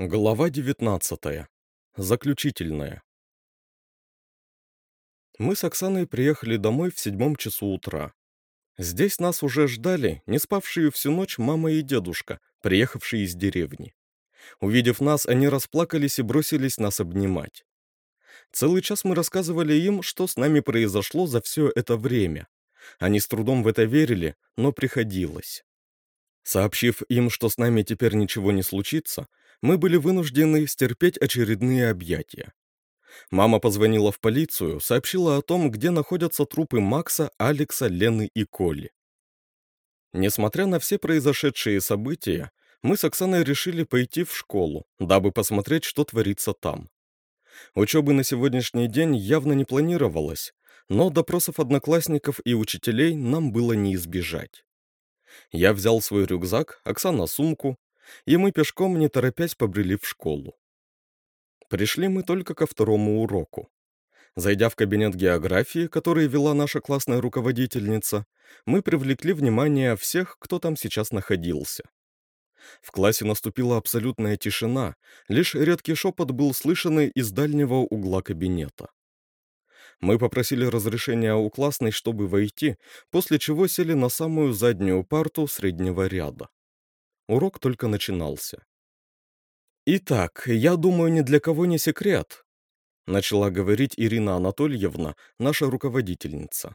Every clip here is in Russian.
Глава 19. Заключительная. Мы с Оксаной приехали домой в седьмом часу утра. Здесь нас уже ждали не спавшие всю ночь мама и дедушка, приехавшие из деревни. Увидев нас, они расплакались и бросились нас обнимать. Целый час мы рассказывали им, что с нами произошло за все это время. Они с трудом в это верили, но приходилось. Сообщив им, что с нами теперь ничего не случится, мы были вынуждены стерпеть очередные объятия. Мама позвонила в полицию, сообщила о том, где находятся трупы Макса, Алекса, Лены и Коли. Несмотря на все произошедшие события, мы с Оксаной решили пойти в школу, дабы посмотреть, что творится там. Учебы на сегодняшний день явно не планировалось, но допросов одноклассников и учителей нам было не избежать. Я взял свой рюкзак, Оксана сумку, и мы пешком, не торопясь, побрели в школу. Пришли мы только ко второму уроку. Зайдя в кабинет географии, который вела наша классная руководительница, мы привлекли внимание всех, кто там сейчас находился. В классе наступила абсолютная тишина, лишь редкий шепот был слышен из дальнего угла кабинета. Мы попросили разрешения у классной, чтобы войти, после чего сели на самую заднюю парту среднего ряда. Урок только начинался. «Итак, я думаю, ни для кого не секрет», — начала говорить Ирина Анатольевна, наша руководительница.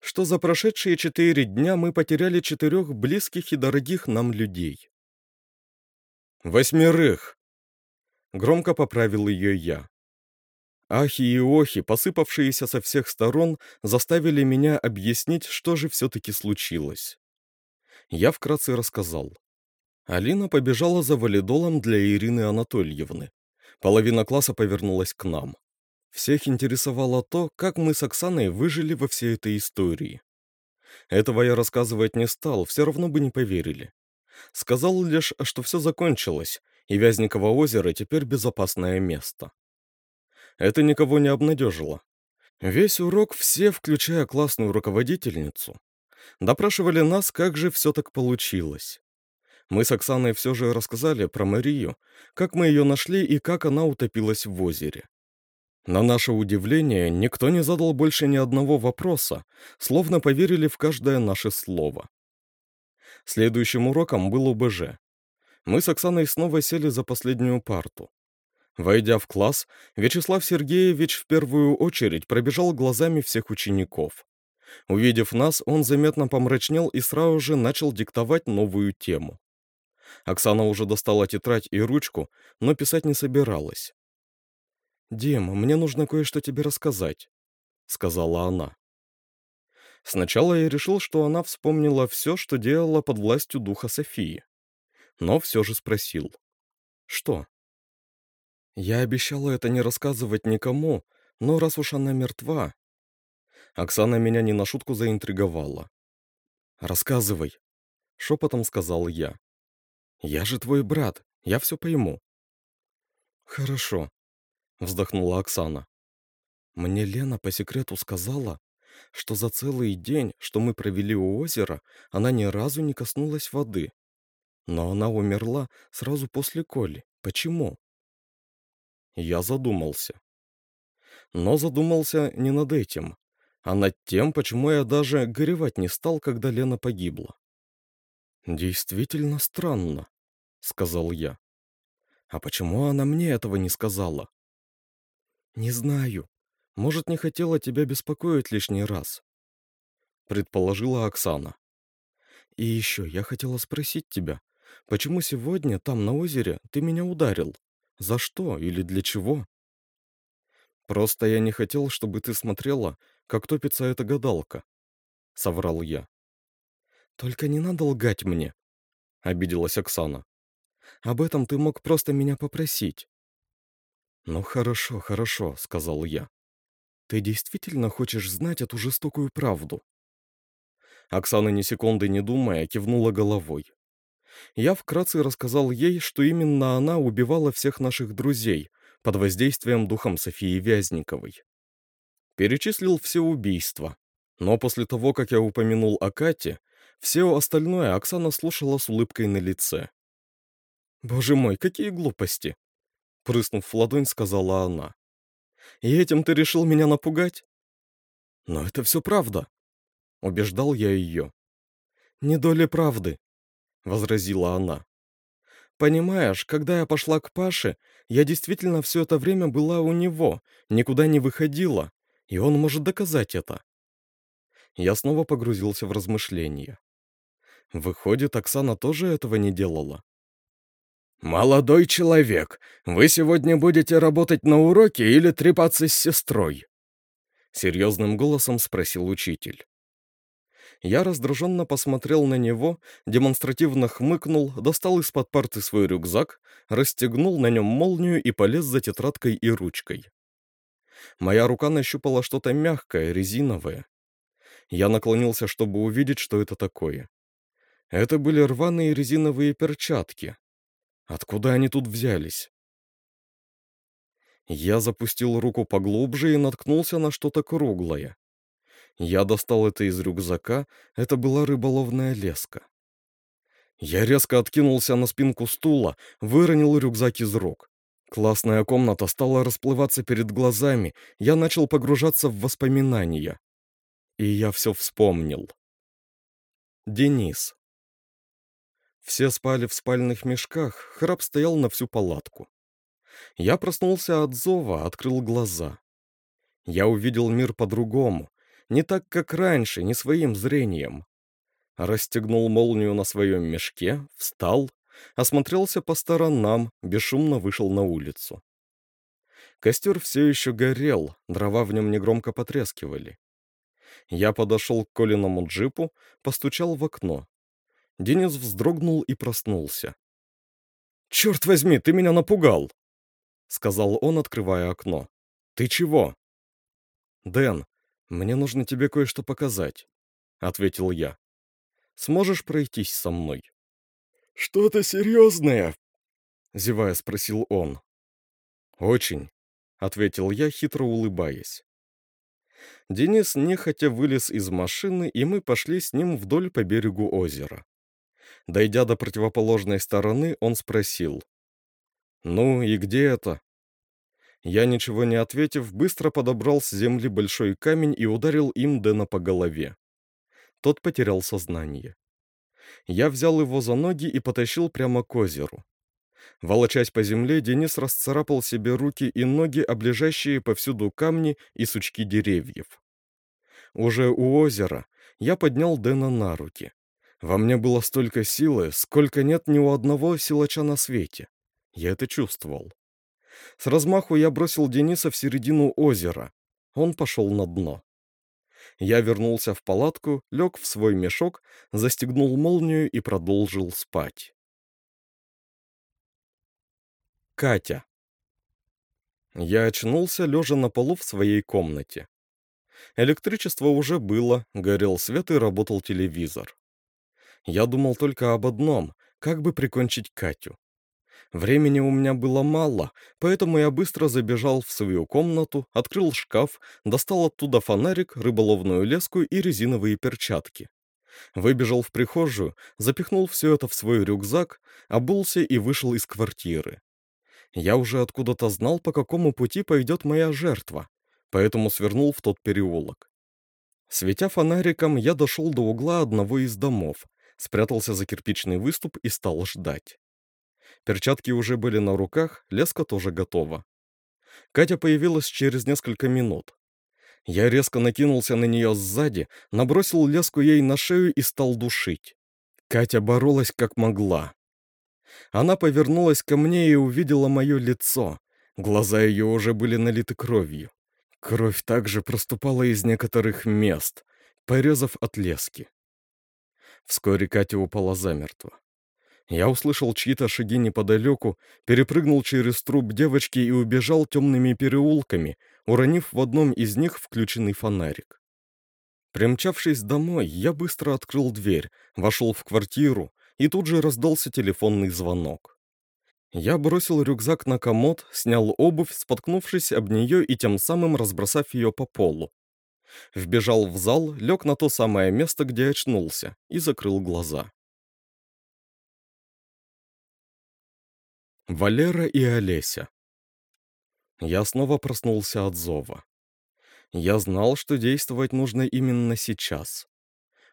«Что за прошедшие четыре дня мы потеряли четырех близких и дорогих нам людей». «Восьмерых!» Громко поправил ее я. Ахи и охи, посыпавшиеся со всех сторон, заставили меня объяснить, что же все-таки случилось. Я вкратце рассказал. Алина побежала за валидолом для Ирины Анатольевны. Половина класса повернулась к нам. Всех интересовало то, как мы с Оксаной выжили во всей этой истории. Этого я рассказывать не стал, все равно бы не поверили. Сказал лишь, что все закончилось, и Вязниково озеро теперь безопасное место. Это никого не обнадежило. Весь урок все, включая классную руководительницу, допрашивали нас, как же все так получилось. Мы с Оксаной все же рассказали про Марию, как мы ее нашли и как она утопилась в озере. На наше удивление, никто не задал больше ни одного вопроса, словно поверили в каждое наше слово. Следующим уроком был ОБЖ. Мы с Оксаной снова сели за последнюю парту. Войдя в класс, Вячеслав Сергеевич в первую очередь пробежал глазами всех учеников. Увидев нас, он заметно помрачнел и сразу же начал диктовать новую тему. Оксана уже достала тетрадь и ручку, но писать не собиралась. «Дим, мне нужно кое-что тебе рассказать», — сказала она. Сначала я решил, что она вспомнила все, что делала под властью духа Софии. Но все же спросил. «Что?» Я обещала это не рассказывать никому, но раз уж она мертва... Оксана меня не на шутку заинтриговала. «Рассказывай», — шепотом сказал я. «Я же твой брат, я все пойму». «Хорошо», — вздохнула Оксана. «Мне Лена по секрету сказала, что за целый день, что мы провели у озера, она ни разу не коснулась воды. Но она умерла сразу после Коли. Почему?» Я задумался. Но задумался не над этим, а над тем, почему я даже горевать не стал, когда Лена погибла. «Действительно странно», — сказал я. «А почему она мне этого не сказала?» «Не знаю. Может, не хотела тебя беспокоить лишний раз», — предположила Оксана. «И еще я хотела спросить тебя, почему сегодня там на озере ты меня ударил? За что или для чего?» «Просто я не хотел, чтобы ты смотрела, как топится эта гадалка», — соврал я. «Только не надо лгать мне», — обиделась Оксана. «Об этом ты мог просто меня попросить». «Ну хорошо, хорошо», — сказал я. «Ты действительно хочешь знать эту жестокую правду?» Оксана ни секунды не думая кивнула головой. Я вкратце рассказал ей, что именно она убивала всех наших друзей под воздействием духом Софии Вязниковой. Перечислил все убийства, но после того, как я упомянул о Кате, все остальное Оксана слушала с улыбкой на лице. «Боже мой, какие глупости!» Прыснув в ладонь, сказала она. «И этим ты решил меня напугать?» «Но это все правда», — убеждал я ее. «Не доли правды», — возразила она. «Понимаешь, когда я пошла к Паше, я действительно все это время была у него, никуда не выходила, и он может доказать это». Я снова погрузился в размышления. Выходит, Оксана тоже этого не делала. «Молодой человек, вы сегодня будете работать на уроке или трепаться с сестрой?» Серьезным голосом спросил учитель. Я раздраженно посмотрел на него, демонстративно хмыкнул, достал из-под парты свой рюкзак, расстегнул на нем молнию и полез за тетрадкой и ручкой. Моя рука нащупала что-то мягкое, резиновое. Я наклонился, чтобы увидеть, что это такое. Это были рваные резиновые перчатки, Откуда они тут взялись? Я запустил руку поглубже и наткнулся на что-то круглое. Я достал это из рюкзака, это была рыболовная леска. Я резко откинулся на спинку стула, выронил рюкзак из рук. Классная комната стала расплываться перед глазами, я начал погружаться в воспоминания. И я все вспомнил. Денис. Все спали в спальных мешках, храп стоял на всю палатку. Я проснулся от зова, открыл глаза. Я увидел мир по-другому, не так, как раньше, не своим зрением. Расстегнул молнию на своем мешке, встал, осмотрелся по сторонам, бесшумно вышел на улицу. Костер все еще горел, дрова в нем негромко потрескивали. Я подошел к Колиному джипу, постучал в окно. Денис вздрогнул и проснулся. «Черт возьми, ты меня напугал!» — сказал он, открывая окно. «Ты чего?» «Дэн, мне нужно тебе кое-что показать», — ответил я. «Сможешь пройтись со мной?» «Что-то серьезное?» — зевая спросил он. «Очень», — ответил я, хитро улыбаясь. Денис нехотя вылез из машины, и мы пошли с ним вдоль по берегу озера. Дойдя до противоположной стороны, он спросил. «Ну и где это?» Я, ничего не ответив, быстро подобрал с земли большой камень и ударил им Дэна по голове. Тот потерял сознание. Я взял его за ноги и потащил прямо к озеру. Волочась по земле, Денис расцарапал себе руки и ноги, облежащие повсюду камни и сучки деревьев. Уже у озера я поднял Дэна на руки. Во мне было столько силы, сколько нет ни у одного силача на свете. Я это чувствовал. С размаху я бросил Дениса в середину озера. Он пошел на дно. Я вернулся в палатку, лег в свой мешок, застегнул молнию и продолжил спать. Катя. Я очнулся, лежа на полу в своей комнате. Электричество уже было, горел свет и работал телевизор. Я думал только об одном — как бы прикончить Катю. Времени у меня было мало, поэтому я быстро забежал в свою комнату, открыл шкаф, достал оттуда фонарик, рыболовную леску и резиновые перчатки. Выбежал в прихожую, запихнул все это в свой рюкзак, обулся и вышел из квартиры. Я уже откуда-то знал, по какому пути пойдет моя жертва, поэтому свернул в тот переулок. Светя фонариком, я дошел до угла одного из домов, спрятался за кирпичный выступ и стал ждать. Перчатки уже были на руках, леска тоже готова. Катя появилась через несколько минут. Я резко накинулся на нее сзади, набросил леску ей на шею и стал душить. Катя боролась как могла. Она повернулась ко мне и увидела мое лицо. Глаза ее уже были налиты кровью. Кровь также проступала из некоторых мест, порезав от лески. Вскоре Катя упала замертво. Я услышал чьи-то шаги неподалеку, перепрыгнул через труп девочки и убежал темными переулками, уронив в одном из них включенный фонарик. Примчавшись домой, я быстро открыл дверь, вошел в квартиру, и тут же раздался телефонный звонок. Я бросил рюкзак на комод, снял обувь, споткнувшись об нее и тем самым разбросав ее по полу. Вбежал в зал, лег на то самое место, где очнулся, и закрыл глаза. Валера и Олеся. Я снова проснулся от зова. Я знал, что действовать нужно именно сейчас.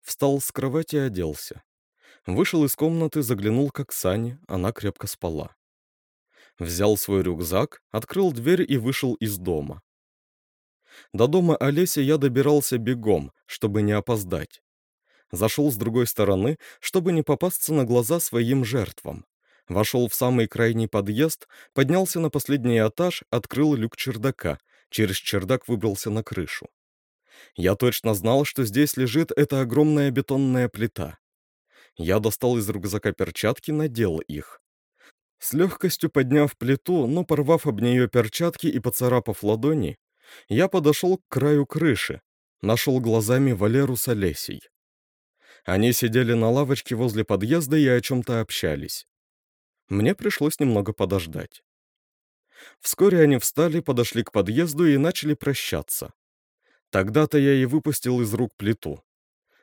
Встал с кровати и оделся. Вышел из комнаты, заглянул к Оксане, она крепко спала. Взял свой рюкзак, открыл дверь и вышел из дома. До дома Олеся я добирался бегом, чтобы не опоздать. Зашел с другой стороны, чтобы не попасться на глаза своим жертвам. Вошел в самый крайний подъезд, поднялся на последний этаж, открыл люк чердака, через чердак выбрался на крышу. Я точно знал, что здесь лежит эта огромная бетонная плита. Я достал из рюкзака перчатки, надел их. С легкостью подняв плиту, но порвав об нее перчатки и поцарапав ладони, я подошел к краю крыши, нашел глазами Валеру с Олесей. Они сидели на лавочке возле подъезда и о чем-то общались. Мне пришлось немного подождать. Вскоре они встали, подошли к подъезду и начали прощаться. Тогда-то я и выпустил из рук плиту.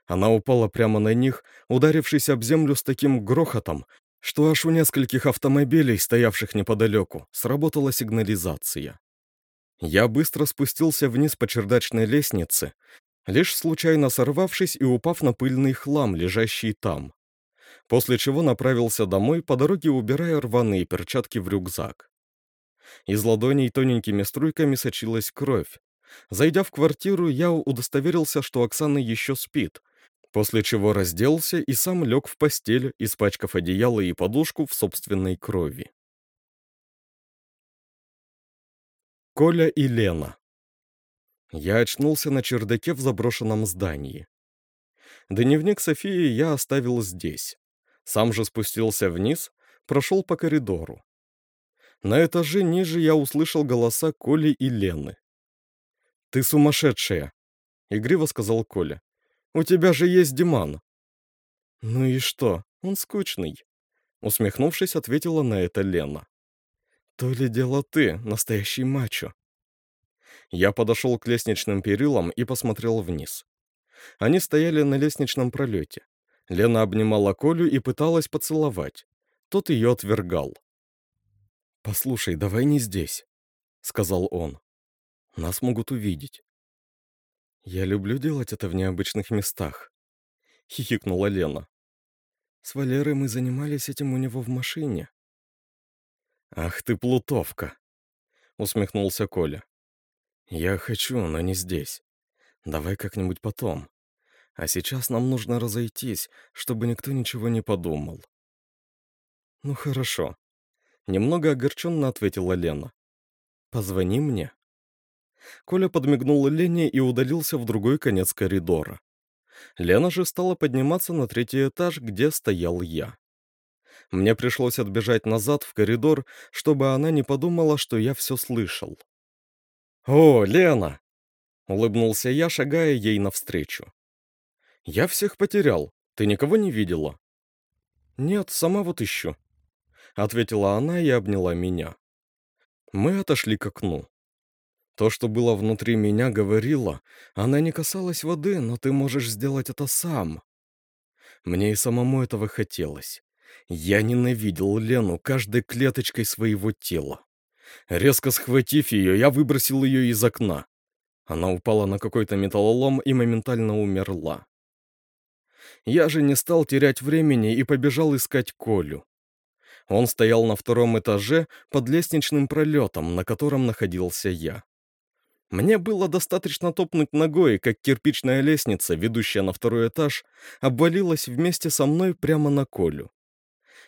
Она упала прямо на них, ударившись об землю с таким грохотом, что аж у нескольких автомобилей, стоявших неподалеку, сработала сигнализация. Я быстро спустился вниз по чердачной лестнице, лишь случайно сорвавшись и упав на пыльный хлам, лежащий там. После чего направился домой, по дороге убирая рваные перчатки в рюкзак. Из ладоней тоненькими струйками сочилась кровь. Зайдя в квартиру, я удостоверился, что Оксана еще спит, после чего разделся и сам лег в постель, испачкав одеяло и подушку в собственной крови. Коля и Лена Я очнулся на чердаке в заброшенном здании. Дневник Софии я оставил здесь. Сам же спустился вниз, прошел по коридору. На этаже ниже я услышал голоса Коли и Лены. «Ты сумасшедшая!» — игриво сказал Коля. «У тебя же есть Диман!» «Ну и что? Он скучный!» Усмехнувшись, ответила на это Лена. «То ли дело ты, настоящий мачо!» Я подошел к лестничным перилам и посмотрел вниз. Они стояли на лестничном пролете. Лена обнимала Колю и пыталась поцеловать. Тот ее отвергал. «Послушай, давай не здесь», — сказал он. «Нас могут увидеть». «Я люблю делать это в необычных местах», — хихикнула Лена. «С Валерой мы занимались этим у него в машине». «Ах ты, плутовка!» — усмехнулся Коля. «Я хочу, но не здесь. Давай как-нибудь потом. А сейчас нам нужно разойтись, чтобы никто ничего не подумал». «Ну хорошо», — немного огорченно ответила Лена. «Позвони мне». Коля подмигнул Лене и удалился в другой конец коридора. Лена же стала подниматься на третий этаж, где стоял я. Мне пришлось отбежать назад в коридор, чтобы она не подумала, что я все слышал. «О, Лена!» — улыбнулся я, шагая ей навстречу. «Я всех потерял. Ты никого не видела?» «Нет, сама вот ищу», — ответила она и обняла меня. Мы отошли к окну. То, что было внутри меня, говорило, она не касалась воды, но ты можешь сделать это сам. Мне и самому этого хотелось. Я ненавидел Лену каждой клеточкой своего тела. Резко схватив ее, я выбросил ее из окна. Она упала на какой-то металлолом и моментально умерла. Я же не стал терять времени и побежал искать Колю. Он стоял на втором этаже под лестничным пролетом, на котором находился я. Мне было достаточно топнуть ногой, как кирпичная лестница, ведущая на второй этаж, обвалилась вместе со мной прямо на Колю.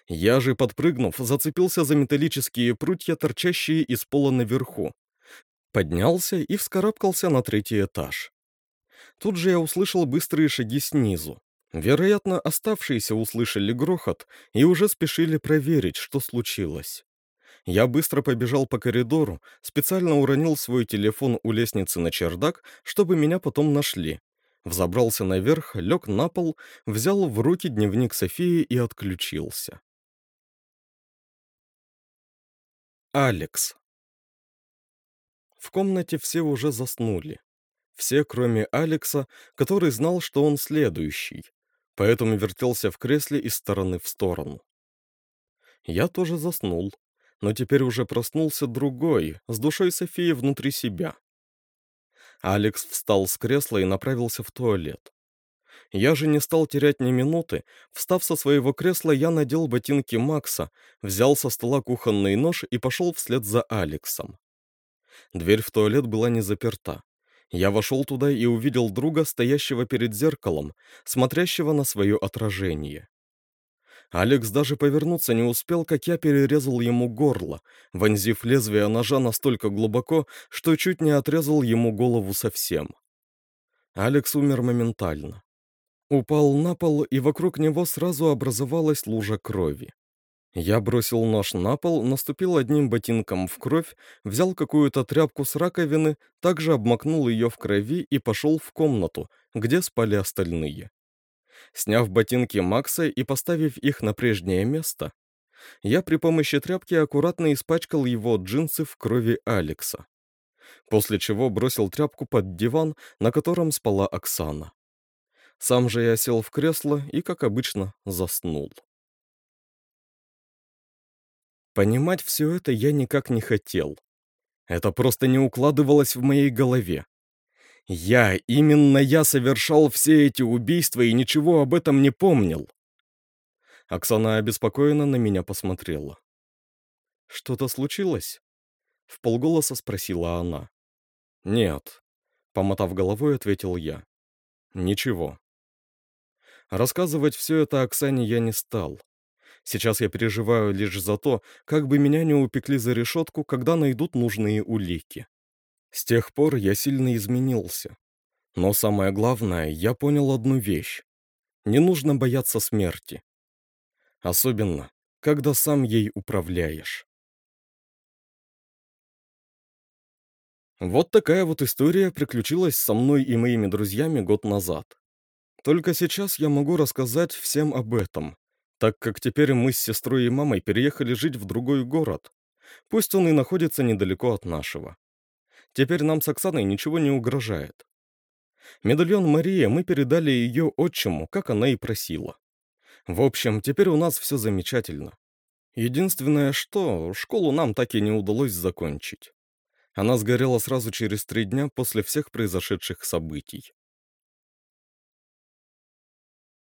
Я же, подпрыгнув, зацепился за металлические прутья, торчащие из пола наверху. Поднялся и вскарабкался на третий этаж. Тут же я услышал быстрые шаги снизу. Вероятно, оставшиеся услышали грохот и уже спешили проверить, что случилось. Я быстро побежал по коридору, специально уронил свой телефон у лестницы на чердак, чтобы меня потом нашли. Взобрался наверх, лег на пол, взял в руки дневник Софии и отключился. Алекс. В комнате все уже заснули. Все, кроме Алекса, который знал, что он следующий, поэтому вертелся в кресле из стороны в сторону. Я тоже заснул. но теперь уже проснулся другой, с душой Софии внутри себя. Алекс встал с кресла и направился в туалет. Я же не стал терять ни минуты. Встав со своего кресла, я надел ботинки Макса, взял со стола кухонный нож и пошел вслед за Алексом. Дверь в туалет была не заперта. Я вошел туда и увидел друга, стоящего перед зеркалом, смотрящего на свое отражение. Алекс даже повернуться не успел, как я перерезал ему горло, вонзив лезвие ножа настолько глубоко, что чуть не отрезал ему голову совсем. Алекс умер моментально. Упал на пол, и вокруг него сразу образовалась лужа крови. Я бросил нож на пол, наступил одним ботинком в кровь, взял какую-то тряпку с раковины, также обмакнул ее в крови и пошел в комнату, где спали остальные. Сняв ботинки Макса и поставив их на прежнее место, я при помощи тряпки аккуратно испачкал его джинсы в крови Алекса. После чего бросил тряпку под диван, на котором спала Оксана. Сам же я сел в кресло и, как обычно, заснул. Понимать все это я никак не хотел. Это просто не укладывалось в моей голове. Я, именно я совершал все эти убийства и ничего об этом не помнил. Оксана обеспокоенно на меня посмотрела. «Что-то случилось?» В полголоса спросила она. «Нет», — помотав головой, ответил я. «Ничего». Рассказывать все это Оксане я не стал. Сейчас я переживаю лишь за то, как бы меня не упекли за решетку, когда найдут нужные улики. С тех пор я сильно изменился. Но самое главное, я понял одну вещь. Не нужно бояться смерти. Особенно, когда сам ей управляешь. Вот такая вот история приключилась со мной и моими друзьями год назад. Только сейчас я могу рассказать всем об этом, так как теперь мы с сестрой и мамой переехали жить в другой город. Пусть он и находится недалеко от нашего. Теперь нам с Оксаной ничего не угрожает. Медальон Мария мы передали ее отчиму, как она и просила. В общем, теперь у нас все замечательно. Единственное, что школу нам так и не удалось закончить. Она сгорела сразу через три дня после всех произошедших событий.